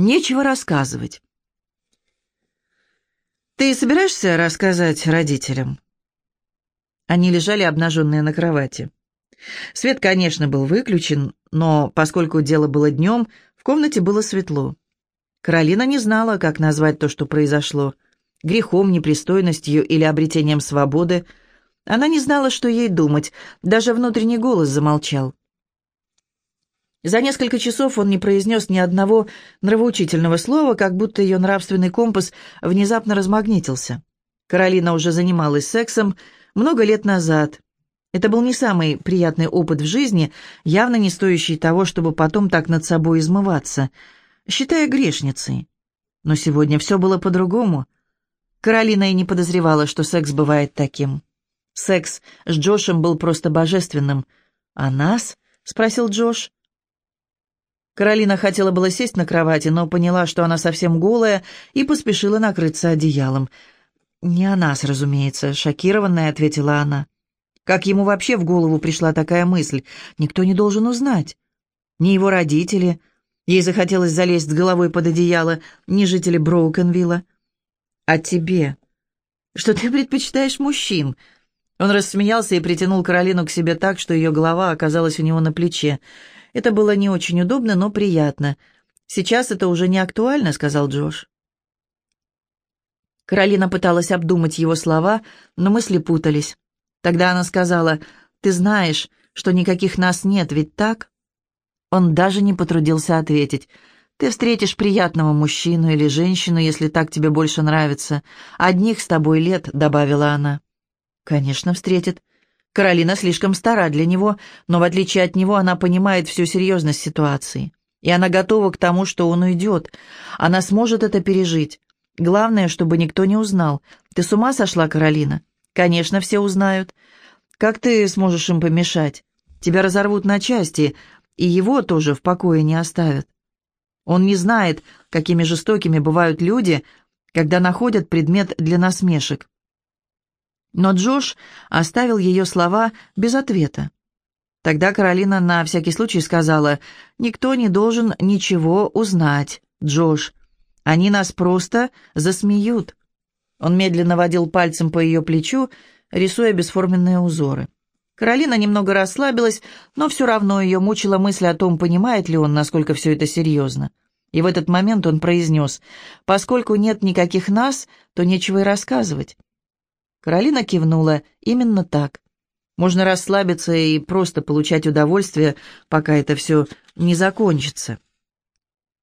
Нечего рассказывать. «Ты собираешься рассказать родителям?» Они лежали обнаженные на кровати. Свет, конечно, был выключен, но поскольку дело было днем, в комнате было светло. Каролина не знала, как назвать то, что произошло. Грехом, непристойностью или обретением свободы. Она не знала, что ей думать, даже внутренний голос замолчал. За несколько часов он не произнес ни одного нравоучительного слова, как будто ее нравственный компас внезапно размагнитился. Каролина уже занималась сексом много лет назад. Это был не самый приятный опыт в жизни, явно не стоящий того, чтобы потом так над собой измываться, считая грешницей. Но сегодня все было по-другому. Каролина и не подозревала, что секс бывает таким. Секс с Джошем был просто божественным. «А нас?» — спросил Джош. Каролина хотела было сесть на кровати, но поняла, что она совсем голая, и поспешила накрыться одеялом. «Не о нас, разумеется», — шокированная ответила она. Как ему вообще в голову пришла такая мысль? Никто не должен узнать. Ни его родители. Ей захотелось залезть с головой под одеяло, ни жители Броукенвилла. «А тебе? Что ты предпочитаешь мужчин?» Он рассмеялся и притянул Каролину к себе так, что ее голова оказалась у него на плече. Это было не очень удобно, но приятно. «Сейчас это уже не актуально», — сказал Джош. Каролина пыталась обдумать его слова, но мысли путались. Тогда она сказала, «Ты знаешь, что никаких нас нет, ведь так?» Он даже не потрудился ответить. «Ты встретишь приятного мужчину или женщину, если так тебе больше нравится. Одних с тобой лет», — добавила она. «Конечно, встретит. Каролина слишком стара для него, но в отличие от него она понимает всю серьезность ситуации. И она готова к тому, что он уйдет. Она сможет это пережить. Главное, чтобы никто не узнал. Ты с ума сошла, Каролина? Конечно, все узнают. Как ты сможешь им помешать? Тебя разорвут на части, и его тоже в покое не оставят. Он не знает, какими жестокими бывают люди, когда находят предмет для насмешек. Но Джош оставил ее слова без ответа. Тогда Каролина на всякий случай сказала, «Никто не должен ничего узнать, Джош. Они нас просто засмеют». Он медленно водил пальцем по ее плечу, рисуя бесформенные узоры. Каролина немного расслабилась, но все равно ее мучила мысль о том, понимает ли он, насколько все это серьезно. И в этот момент он произнес, «Поскольку нет никаких нас, то нечего и рассказывать». Каролина кивнула. «Именно так. Можно расслабиться и просто получать удовольствие, пока это все не закончится».